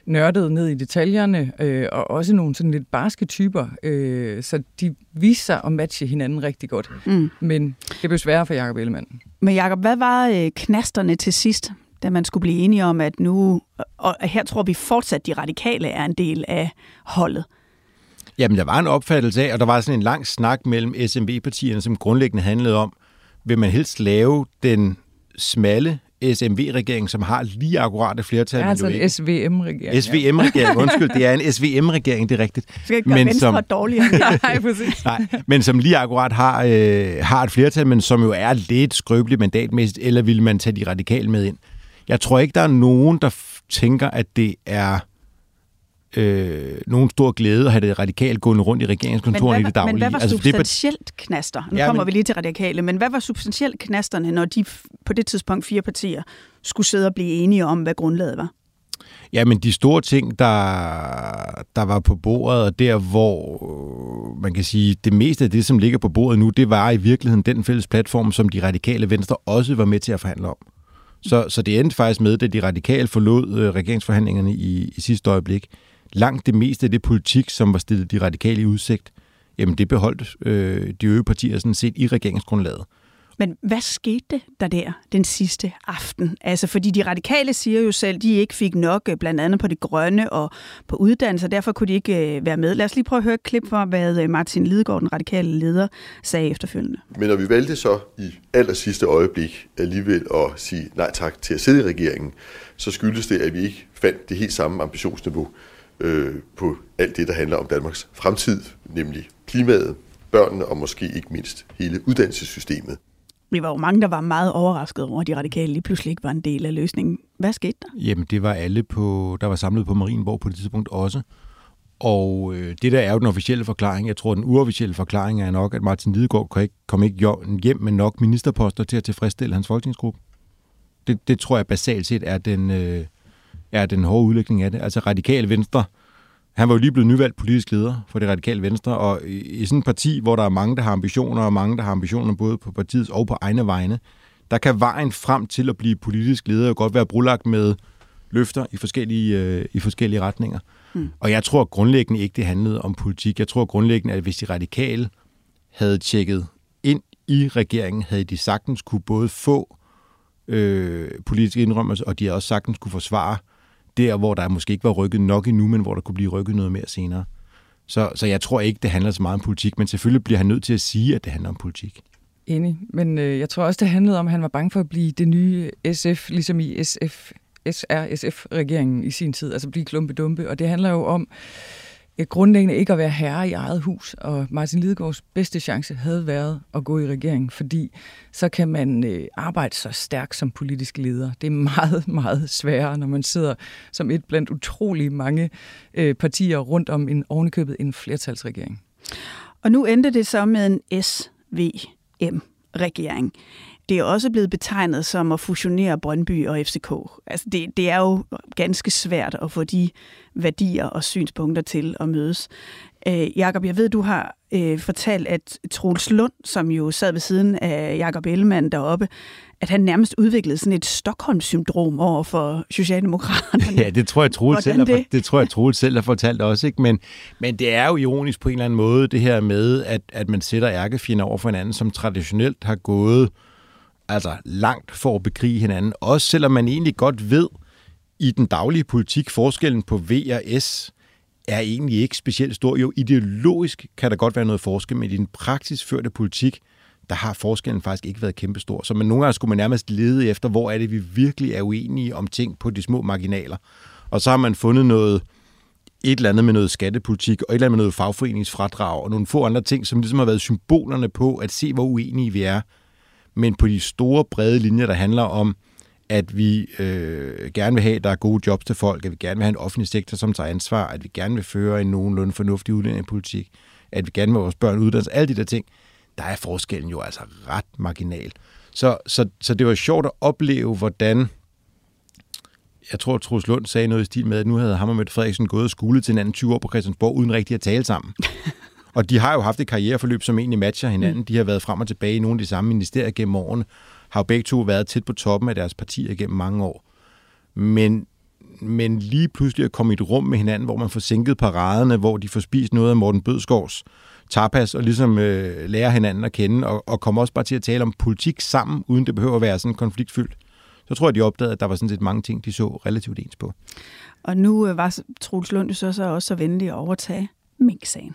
nørdet ned i detaljerne, øh, og også nogle sådan lidt barske typer, øh, så de viser sig at matche hinanden rigtig godt. Mm. Men det blev sværere for Jakob Ellemann. Men Jakob, hvad var øh, knasterne til sidst, da man skulle blive enige om, at nu, og her tror vi fortsat, de radikale er en del af holdet? Jamen, der var en opfattelse af, og der var sådan en lang snak mellem SMB-partierne, som grundlæggende handlede om, vil man helst lave den smalle SMV-regering, som har lige akkurat et flertal. Det er altså en SVM-regering. SVM-regering, undskyld, det er en SVM-regering, det er rigtigt. Det skal ikke gøre men som, dårligere. [LAUGHS] nej, præcis. Nej, men som lige akkurat har, øh, har et flertal, men som jo er lidt skrøbeligt mandatmæssigt, eller vil man tage de radikale med ind? Jeg tror ikke, der er nogen, der tænker, at det er øh, nogen stor glæde at have det radikalt gående rundt i regeringskontoret i det daglige. Men hvad var altså, substantielt det... knaster? Nu ja, kommer men... vi lige til radikale, men hvad var substantielt knasterne, når de på det tidspunkt fire partier skulle sidde og blive enige om, hvad grundlaget var? Ja, men de store ting, der, der var på bordet, og der hvor man kan sige, det meste af det, som ligger på bordet nu, det var i virkeligheden den fælles platform, som de radikale venstre også var med til at forhandle om. Så, så det endte faktisk med, at de radikale forlod øh, regeringsforhandlingerne i, i sidste øjeblik, langt det meste af det politik, som var stillet de radikale i udsigt, jamen det beholdt øh, de øvrige partier sådan set i regeringsgrundlaget. Men hvad skete der der den sidste aften? Altså, fordi de radikale siger jo selv, at de ikke fik nok, øh, blandt andet på det grønne og på uddannelse, og derfor kunne de ikke øh, være med. Lad os lige prøve at høre et klip for, hvad øh, Martin Lidegaard, den radikale leder, sagde efterfølgende. Men når vi valgte så i aller sidste øjeblik alligevel at sige nej tak til at sidde i regeringen, så skyldes det, at vi ikke fandt det helt samme ambitionsniveau øh, på alt det, der handler om Danmarks fremtid, nemlig klimaet, børnene og måske ikke mindst hele uddannelsessystemet. Vi var jo mange, der var meget overrasket over, at de radikale lige pludselig ikke var en del af løsningen. Hvad skete der? Jamen, det var alle, på, der var samlet på Marienborg på det tidspunkt også. Og øh, det der er jo den officielle forklaring. Jeg tror, den uofficielle forklaring er nok, at Martin Lidegaard kom ikke, kom ikke hjem med nok ministerposter til at tilfredsstille hans folketingsgruppe. Det, det tror jeg basalt set er den, øh, er den hårde udlægning af det. Altså radikale venstre, han var jo lige blevet nyvalgt politisk leder for det radikale venstre, og i, sådan et parti, hvor der er mange, der har ambitioner, og mange, der har ambitioner både på partiets og på egne vegne, der kan vejen frem til at blive politisk leder jo godt være brulagt med løfter i forskellige, øh, i forskellige retninger. Mm. Og jeg tror grundlæggende ikke, det handlede om politik. Jeg tror grundlæggende, at hvis de radikale havde tjekket ind i regeringen, havde de sagtens kunne både få øh, politiske indrømmelser, og de havde også sagtens kunne forsvare der, hvor der måske ikke var rykket nok endnu, men hvor der kunne blive rykket noget mere senere. Så, så jeg tror ikke, det handler så meget om politik, men selvfølgelig bliver han nødt til at sige, at det handler om politik. Enig, men øh, jeg tror også, det handlede om, at han var bange for at blive det nye SF, ligesom i SF, SRSF-regeringen i sin tid, altså blive klumpedumpe, og det handler jo om, grundlæggende ikke at være herre i eget hus, og Martin Lidegaards bedste chance havde været at gå i regering, fordi så kan man øh, arbejde så stærkt som politisk leder. Det er meget, [LAUGHS] meget sværere, når man sidder som et blandt utrolig mange øh, partier rundt om en ovenikøbet en flertalsregering. Og nu endte det så med en SVM-regering det er også blevet betegnet som at fusionere Brøndby og FCK. Altså det, det er jo ganske svært at få de værdier og synspunkter til at mødes. Øh, Jakob, jeg ved, du har øh, fortalt, at Troels Lund, som jo sad ved siden af Jakob Ellemann deroppe, at han nærmest udviklede sådan et Stockholm-syndrom over for Socialdemokraterne. Ja, det tror jeg, Troels selv, det? det tror jeg, Troels selv har fortalt også. Ikke? Men, men det er jo ironisk på en eller anden måde, det her med, at, at man sætter ærkefjender over for hinanden, som traditionelt har gået øh, altså langt for at bekrige hinanden. Også selvom man egentlig godt ved, i den daglige politik, forskellen på V og S er egentlig ikke specielt stor. Jo, ideologisk kan der godt være noget forskel, men i den praktisk førte politik, der har forskellen faktisk ikke været kæmpestor. Så man, nogle gange skulle man nærmest lede efter, hvor er det, vi virkelig er uenige om ting på de små marginaler. Og så har man fundet noget, et eller andet med noget skattepolitik, og et eller andet med noget fagforeningsfradrag, og nogle få andre ting, som ligesom har været symbolerne på at se, hvor uenige vi er men på de store, brede linjer, der handler om, at vi øh, gerne vil have, at der er gode jobs til folk, at vi gerne vil have en offentlig sektor, som tager ansvar, at vi gerne vil føre en nogenlunde fornuftig udlændingepolitik, at vi gerne vil have vores børn uddannes, altså alle de der ting, der er forskellen jo altså ret marginal. Så, så, så det var sjovt at opleve, hvordan jeg tror, at Troels Lund sagde noget i stil med, at nu havde ham og Mette Frederiksen gået og skole til en anden 20 år på Christiansborg, uden rigtig at tale sammen. [LAUGHS] Og de har jo haft et karriereforløb, som egentlig matcher hinanden. Mm. De har været frem og tilbage i nogle af de samme ministerier gennem årene. Har jo begge to været tæt på toppen af deres partier gennem mange år. Men, men lige pludselig at komme i et rum med hinanden, hvor man får sænket paraderne, hvor de får spist noget af Morten Bødskovs tapas, og ligesom øh, lærer hinanden at kende, og, og kommer også bare til at tale om politik sammen, uden det behøver at være sådan konfliktfyldt. Så tror jeg, de opdagede, at der var sådan set mange ting, de så relativt ens på. Og nu øh, var Troels Lund så, så også så venlig at overtage Mink-sagen.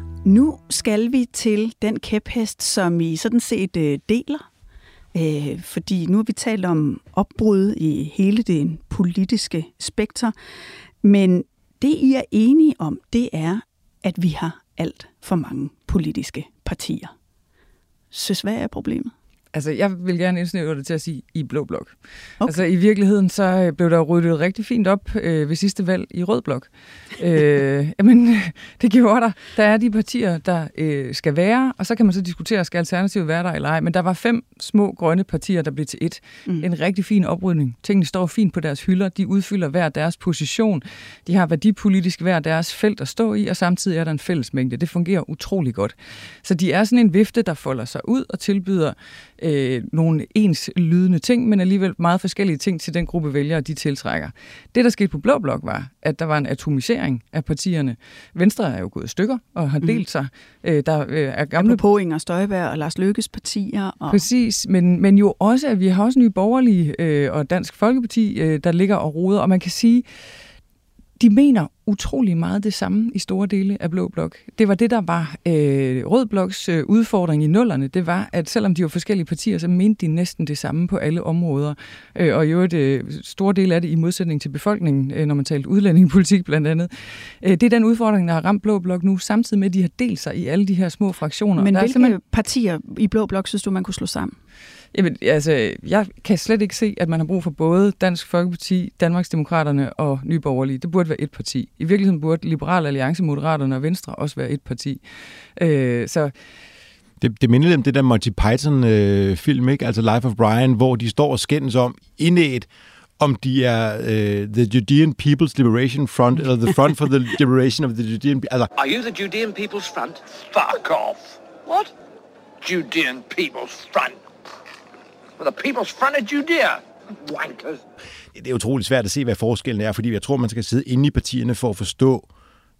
nu skal vi til den kæphest, som I sådan set øh, deler. Øh, fordi nu har vi talt om opbrud i hele det politiske spekter. Men det, I er enige om, det er, at vi har alt for mange politiske partier. Synes, hvad er problemet? Altså, jeg vil gerne indsnævre det til at sige i blå blok. Okay. Altså, i virkeligheden, så øh, blev der ryddet rigtig fint op øh, ved sidste valg i rød blok. øh, jamen, [LAUGHS] det gjorde der. Der er de partier, der øh, skal være, og så kan man så diskutere, skal Alternativet være der eller ej. Men der var fem små grønne partier, der blev til et. Mm. En rigtig fin oprydning. Tingene står fint på deres hylder. De udfylder hver deres position. De har værdipolitisk hver deres felt at stå i, og samtidig er der en fællesmængde. Det fungerer utrolig godt. Så de er sådan en vifte, der folder sig ud og tilbyder øh, nogle ens lydende ting, men alligevel meget forskellige ting til den gruppe vælgere, de tiltrækker. Det, der skete på Blå Blok, var, at der var en atomisering af partierne. Venstre er jo gået i stykker og har mhm. delt sig. Øh, der øh, er gamle... På Inger Støjberg og Lars Lykkes partier. Og... Præcis, men, men jo også, at vi har også nye borgerlige øh, og Dansk Folkeparti, øh, der ligger og roder, og man kan sige, de mener utrolig meget det samme i store dele af Blå Blok. Det var det, der var øh, Rød Bloks øh, udfordring i nullerne. Det var, at selvom de var forskellige partier, så mente de næsten det samme på alle områder. Øh, og i øvrigt øh, store dele af det i modsætning til befolkningen, øh, når man talte udlændingepolitik blandt andet. Øh, det er den udfordring, der har ramt Blå Blok nu, samtidig med, at de har delt sig i alle de her små fraktioner. Men hvilke simpelthen... partier i Blå Blok synes du, man kunne slå sammen? Jamen, altså, jeg kan slet ikke se, at man har brug for både Dansk Folkeparti, Danmarksdemokraterne og Nye Borgerlige. Det burde være et parti. I virkeligheden burde Liberal Alliance, Moderaterne og Venstre også være et parti. Øh, så det, det minder lidt om det der Monty Python-film, øh, ikke? altså Life of Brian, hvor de står og skændes om indæt, om de er uh, The Judean People's Liberation Front, eller The Front for the [LAUGHS] Liberation of the Judean... Altså. Are you the Judean People's Front? Fuck off! What? Judean People's Front for the people's front of Judea. Wankers. Det er utroligt svært at se, hvad forskellen er, fordi jeg tror, man skal sidde inde i partierne for at forstå,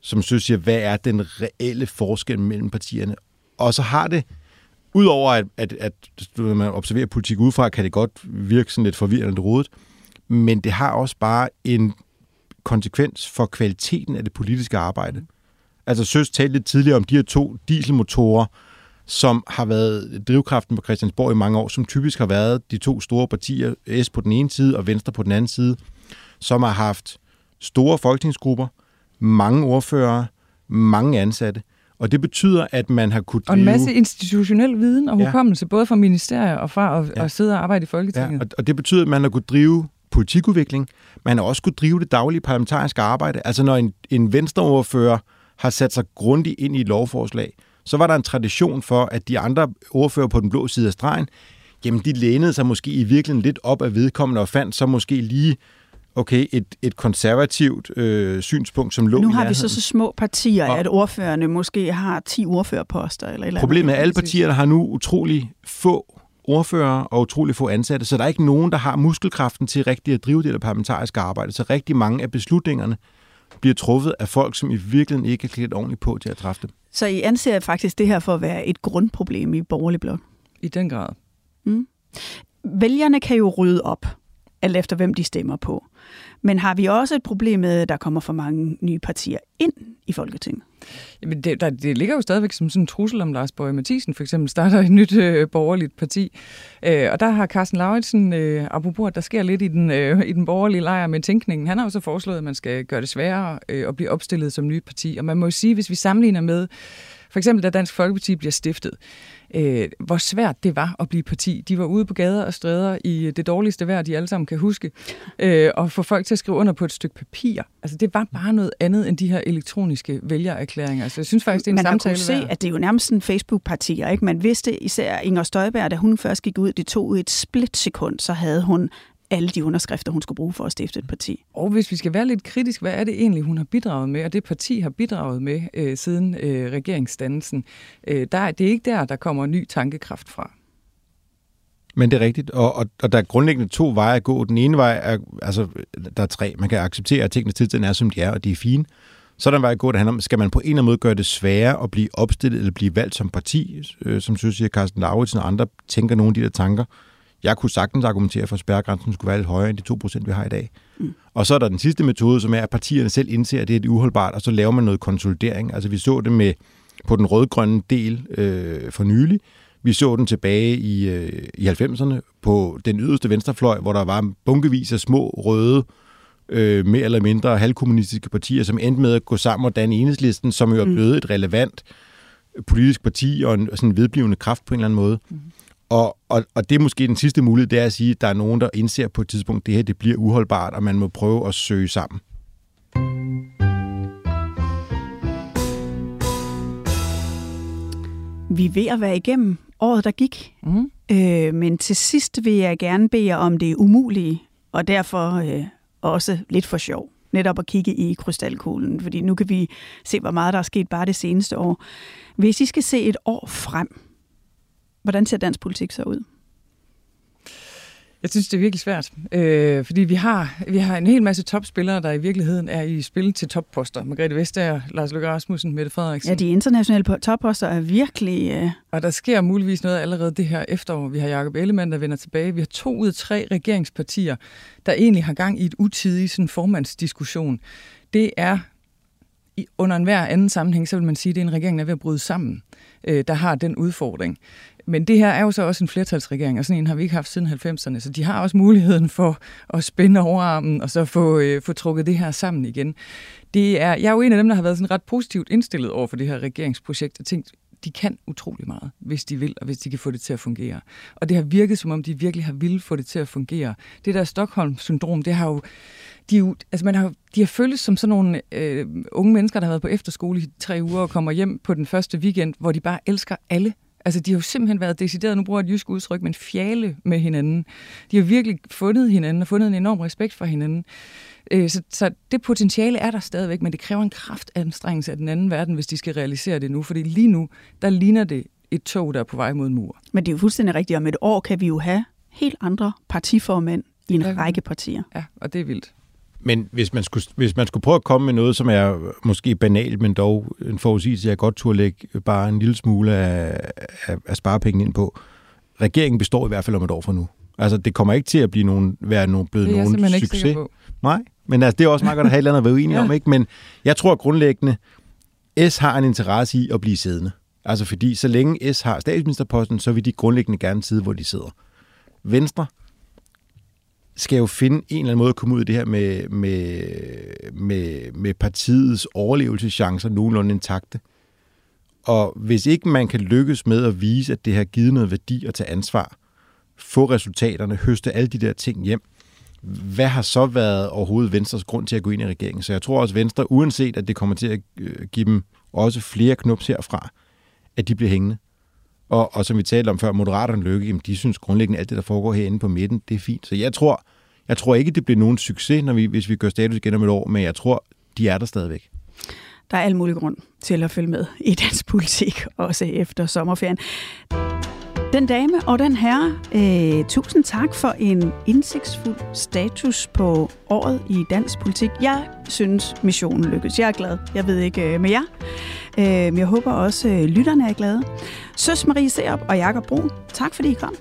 som synes jeg, hvad er den reelle forskel mellem partierne. Og så har det, udover at, at, at når man observerer politik udefra, kan det godt virke sådan lidt forvirrende rodet, men det har også bare en konsekvens for kvaliteten af det politiske arbejde. Altså Søs talte lidt tidligere om de her to dieselmotorer, som har været drivkraften på Christiansborg i mange år, som typisk har været de to store partier, S på den ene side og Venstre på den anden side, som har haft store folketingsgrupper, mange ordførere, mange ansatte, og det betyder, at man har kunnet drive... Og en masse institutionel viden og hukommelse, ja. både fra ministerier og fra at, ja. at sidde og arbejde i Folketinget. Ja, og det betyder, at man har kunnet drive politikudvikling. Man har også kunnet drive det daglige parlamentariske arbejde. Altså når en, en venstreordfører har sat sig grundigt ind i et lovforslag, så var der en tradition for, at de andre ordfører på den blå side af stregen, jamen de lænede sig måske i virkeligheden lidt op af vedkommende og fandt så måske lige okay, et, et konservativt øh, synspunkt, som lå Nu har vi så så små partier, og, at ordførerne måske har 10 ordførerposter. Eller eller problemet er, at alle partierne har nu utrolig få ordfører og utrolig få ansatte, så der er ikke nogen, der har muskelkraften til rigtigt at drive det der parlamentariske arbejde. Så rigtig mange af beslutningerne bliver truffet af folk, som i virkeligheden ikke er klædt ordentligt på til at træffe dem. Så I anser faktisk det her for at være et grundproblem i borgerlig blok? I den grad. Mm. Vælgerne kan jo rydde op, alt efter hvem de stemmer på. Men har vi også et problem med, at der kommer for mange nye partier ind i Folketinget? Jamen det, der, det ligger jo stadigvæk som sådan en trussel om Lars Borg Mathisen for eksempel starter et nyt øh, borgerligt parti. Øh, og der har Carsten Lauritsen, øh, apropos at der sker lidt i den, øh, i den borgerlige lejr med tænkningen, han har jo så foreslået, at man skal gøre det sværere øh, at blive opstillet som nyt parti. Og man må jo sige, hvis vi sammenligner med for eksempel da Dansk Folkeparti bliver stiftet, øh, hvor svært det var at blive parti. De var ude på gader og stræder i det dårligste vejr, de alle sammen kan huske, øh, og få folk til at skrive under på et stykke papir. Altså det var bare noget andet end de her elektroniske vælgererklæringer. Så jeg synes faktisk, det er en Man samtale Man kunne se, at det er jo nærmest en Facebook-partier. Ikke? Man vidste især Inger Støjberg, da hun først gik ud, det tog et splitsekund, så havde hun alle de underskrifter, hun skulle bruge for at stifte et parti. Og hvis vi skal være lidt kritisk, hvad er det egentlig, hun har bidraget med, og det parti har bidraget med øh, siden øh, regeringsdannelsen? Øh, der, det er ikke der, der kommer ny tankekraft fra. Men det er rigtigt, og, og, og der er grundlæggende to veje at gå. Den ene vej er, altså, der er tre. Man kan acceptere, at tingene tilstand er, som de er, og de er fine. Så er der en vej at gå, der handler om, skal man på en eller anden måde gøre det sværere at blive opstillet eller blive valgt som parti, øh, som synes, at Carsten Lauritsen og andre tænker nogle af de der tanker. Jeg kunne sagtens argumentere for, at spærregrænsen skulle være lidt højere end de 2%, vi har i dag. Mm. Og så er der den sidste metode, som er, at partierne selv indser, at det er uholdbart, og så laver man noget konsolidering. Altså vi så det med på den rødgrønne del øh, for nylig. Vi så den tilbage i, øh, i 90'erne på den yderste venstrefløj, hvor der var bunkevis af små røde, øh, mere eller mindre halvkommunistiske partier, som endte med at gå sammen og danne enhedslisten, som jo er mm. blevet et relevant politisk parti og en sådan vedblivende kraft på en eller anden måde. Mm. Og, og, og det er måske den sidste mulighed, det er at sige, at der er nogen, der indser på et tidspunkt, at det her det bliver uholdbart, og man må prøve at søge sammen. Vi er ved at være igennem året, der gik. Mm. Øh, men til sidst vil jeg gerne bede jer om det umulige, og derfor øh, også lidt for sjov. Netop at kigge i krystalkuglen, fordi nu kan vi se, hvor meget der er sket bare det seneste år. Hvis I skal se et år frem, hvordan ser dansk politik så ud? Jeg synes, det er virkelig svært, øh, fordi vi har, vi har en hel masse topspillere, der i virkeligheden er i spil til topposter. Margrethe Vestager, Lars Løkke Rasmussen, Mette Frederiksen. Ja, de internationale topposter er virkelig... Øh... Og der sker muligvis noget allerede det her efterår. Vi har Jacob Ellemann, der vender tilbage. Vi har to ud af tre regeringspartier, der egentlig har gang i et utidigt sådan, formandsdiskussion. Det er i, under enhver anden sammenhæng, så vil man sige, at det er en regering, der er ved at bryde sammen, øh, der har den udfordring. Men det her er jo så også en flertalsregering, og sådan en har vi ikke haft siden 90'erne, så de har også muligheden for at spænde overarmen og så få, øh, få trukket det her sammen igen. Det er, jeg er jo en af dem, der har været sådan ret positivt indstillet over for det her regeringsprojekt og tænkt, de kan utrolig meget, hvis de vil, og hvis de kan få det til at fungere. Og det har virket, som om de virkelig har ville få det til at fungere. Det der Stockholm-syndrom, det har jo de, jo, altså man har, de har føltes som sådan nogle øh, unge mennesker, der har været på efterskole i tre uger og kommer hjem på den første weekend, hvor de bare elsker alle Altså, de har jo simpelthen været decideret, nu bruger jeg et jysk udtryk, men fjale med hinanden. De har virkelig fundet hinanden og fundet en enorm respekt for hinanden. Øh, så, så det potentiale er der stadigvæk, men det kræver en kraftanstrengelse af den anden verden, hvis de skal realisere det nu. Fordi lige nu, der ligner det et tog, der er på vej mod en mur. Men det er jo fuldstændig rigtigt. Om et år kan vi jo have helt andre partiformænd i en række partier. Ja, og det er vildt. Men hvis man, skulle, hvis man skulle prøve at komme med noget, som er måske banalt, men dog en forudsigelse, jeg godt turde lægge bare en lille smule af, af, af sparepenge ind på. Regeringen består i hvert fald om et år fra nu. Altså, det kommer ikke til at blive nogen, være nogen, blevet det er nogen succes. Ikke Nej, men altså, det er også meget godt at have et eller andet at være [LAUGHS] ja. om, ikke? Men jeg tror grundlæggende, S har en interesse i at blive siddende. Altså fordi, så længe S har statsministerposten, så vil de grundlæggende gerne sidde, hvor de sidder. Venstre skal jo finde en eller anden måde at komme ud af det her med, med, med, med partiets overlevelseschancer nogenlunde intakte. Og hvis ikke man kan lykkes med at vise, at det har givet noget værdi at tage ansvar, få resultaterne, høste alle de der ting hjem, hvad har så været overhovedet Venstres grund til at gå ind i regeringen? Så jeg tror også, Venstre, uanset at det kommer til at øh, give dem også flere knups herfra, at de bliver hængende. Og, og som vi talte om før, Moderaterne Lykke, jamen, de synes grundlæggende, at alt det, der foregår herinde på midten, det er fint. Så jeg tror, jeg tror ikke, det bliver nogen succes, når vi, hvis vi gør status igen om et år, men jeg tror, de er der stadigvæk. Der er al mulig grund til at følge med i dansk politik, også efter sommerferien. Den dame og den herre, øh, tusind tak for en indsigtsfuld status på året i dansk politik. Jeg synes, missionen lykkedes. Jeg er glad. Jeg ved ikke øh, med jer. Øh, men jeg håber også, øh, lytterne er glade. Søs Marie Serup og Jakob Brun, tak fordi I kom.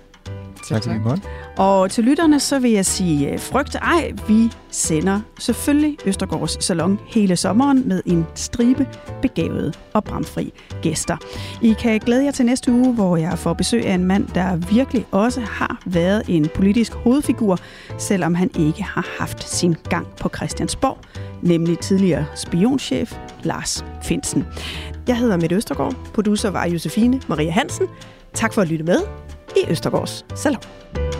Tak, tak. tak. Og til lytterne, så vil jeg sige, øh, frygt ej, vi sender selvfølgelig Østergaards Salon hele sommeren med en stribe begavede og bramfri gæster. I kan glæde jer til næste uge, hvor jeg får besøg af en mand, der virkelig også har været en politisk hovedfigur, selvom han ikke har haft sin gang på Christiansborg, nemlig tidligere spionchef Lars Finsen. Jeg hedder Mette Østergaard, producer var Josefine Maria Hansen. Tak for at lytte med i Østergaards Salon.